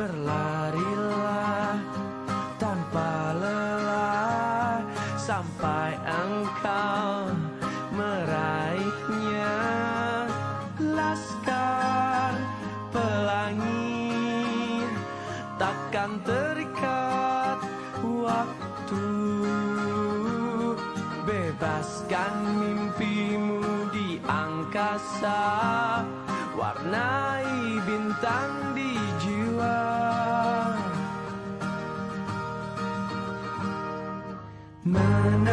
Berlarilah tanpa lelah sampai engkau meraihnya. Laskar pelangi takkan terikat waktu. Bebaskan mimpimu di angkasa warnai bintang di Mana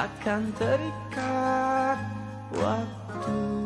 Takkan terikat waktu